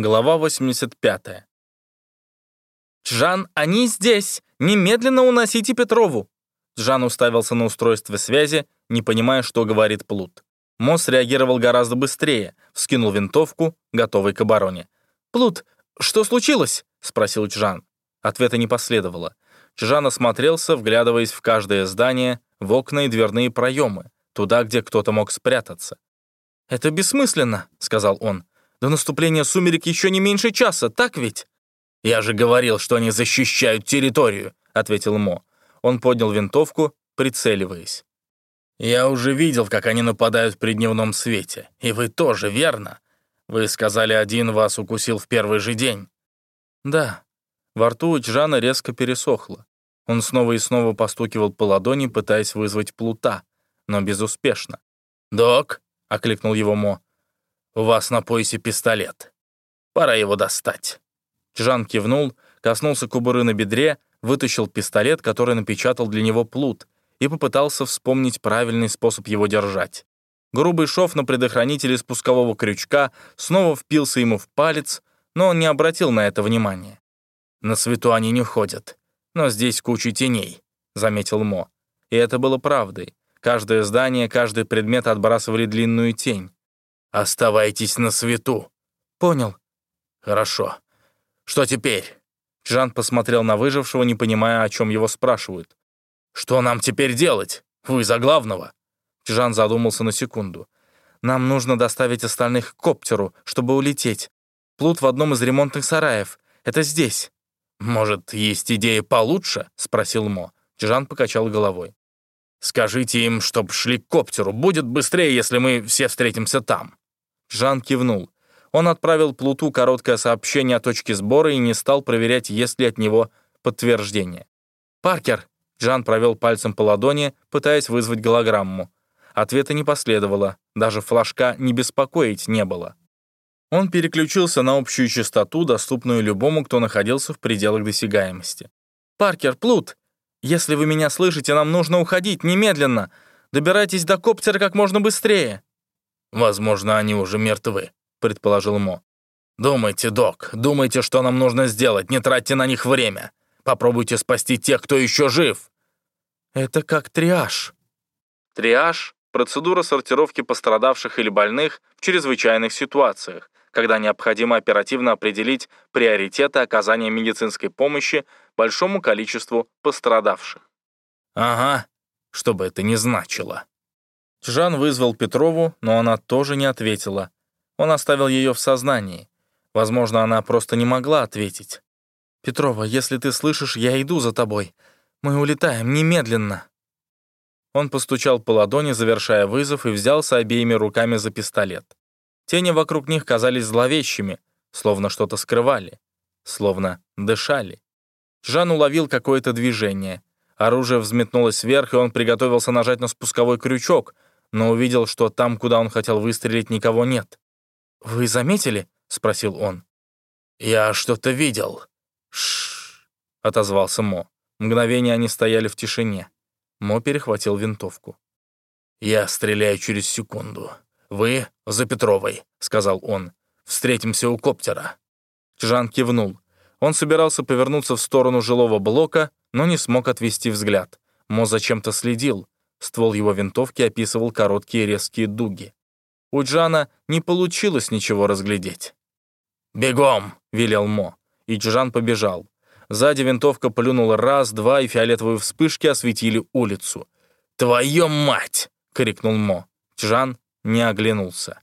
Глава 85. «Джан, они здесь! Немедленно уносите Петрову!» Джан уставился на устройство связи, не понимая, что говорит Плут. Мосс реагировал гораздо быстрее, вскинул винтовку, готовый к обороне. «Плут, что случилось?» — спросил Джан. Ответа не последовало. Джан осмотрелся, вглядываясь в каждое здание, в окна и дверные проемы, туда, где кто-то мог спрятаться. «Это бессмысленно», — сказал он. До наступления сумерек еще не меньше часа, так ведь?» «Я же говорил, что они защищают территорию», — ответил Мо. Он поднял винтовку, прицеливаясь. «Я уже видел, как они нападают при дневном свете. И вы тоже, верно? Вы сказали, один вас укусил в первый же день». «Да». Во рту у Чжана резко пересохло. Он снова и снова постукивал по ладони, пытаясь вызвать плута, но безуспешно. «Док», — окликнул его Мо, у вас на поясе пистолет. Пора его достать». Жан кивнул, коснулся кубуры на бедре, вытащил пистолет, который напечатал для него плут, и попытался вспомнить правильный способ его держать. Грубый шов на предохранителе спускового крючка снова впился ему в палец, но он не обратил на это внимания. «На свету они не ходят, но здесь куча теней», — заметил Мо. И это было правдой. Каждое здание, каждый предмет отбрасывали длинную тень. Оставайтесь на свету. Понял. Хорошо. Что теперь? Жан посмотрел на выжившего, не понимая, о чем его спрашивают. Что нам теперь делать? Вы за главного. Жан задумался на секунду. Нам нужно доставить остальных к коптеру, чтобы улететь. Плут в одном из ремонтных сараев. Это здесь. «Может, есть идея получше?» — спросил Мо. Джан покачал головой. «Скажите им, чтоб шли к коптеру. Будет быстрее, если мы все встретимся там». Жан кивнул. Он отправил Плуту короткое сообщение о точке сбора и не стал проверять, есть ли от него подтверждение. «Паркер!» Жан провел пальцем по ладони, пытаясь вызвать голограмму. Ответа не последовало, даже флажка «не беспокоить» не было. Он переключился на общую частоту, доступную любому, кто находился в пределах досягаемости. «Паркер, Плут! Если вы меня слышите, нам нужно уходить немедленно! Добирайтесь до коптера как можно быстрее!» «Возможно, они уже мертвы», — предположил Мо. «Думайте, док, думайте, что нам нужно сделать, не тратьте на них время. Попробуйте спасти тех, кто еще жив». «Это как триаж». Триаж — процедура сортировки пострадавших или больных в чрезвычайных ситуациях, когда необходимо оперативно определить приоритеты оказания медицинской помощи большому количеству пострадавших. «Ага, что бы это ни значило», Жан вызвал Петрову, но она тоже не ответила. Он оставил ее в сознании. Возможно, она просто не могла ответить. «Петрова, если ты слышишь, я иду за тобой. Мы улетаем немедленно». Он постучал по ладони, завершая вызов, и взялся обеими руками за пистолет. Тени вокруг них казались зловещими, словно что-то скрывали, словно дышали. Жан уловил какое-то движение. Оружие взметнулось вверх, и он приготовился нажать на спусковой крючок — но увидел, что там, куда он хотел выстрелить, никого нет. «Вы заметили?» — спросил он. «Я что-то видел». «Шш», — отозвался Мо. Мгновение они стояли в тишине. Мо перехватил винтовку. «Я стреляю через секунду. Вы за Петровой», — сказал он. «Встретимся у коптера». Жан кивнул. Он собирался повернуться в сторону жилого блока, но не смог отвести взгляд. Мо зачем-то следил. Ствол его винтовки описывал короткие резкие дуги. У Джана не получилось ничего разглядеть. «Бегом!» — велел Мо, и Джан побежал. Сзади винтовка плюнула раз, два, и фиолетовые вспышки осветили улицу. «Твою мать!» — крикнул Мо. Джан не оглянулся.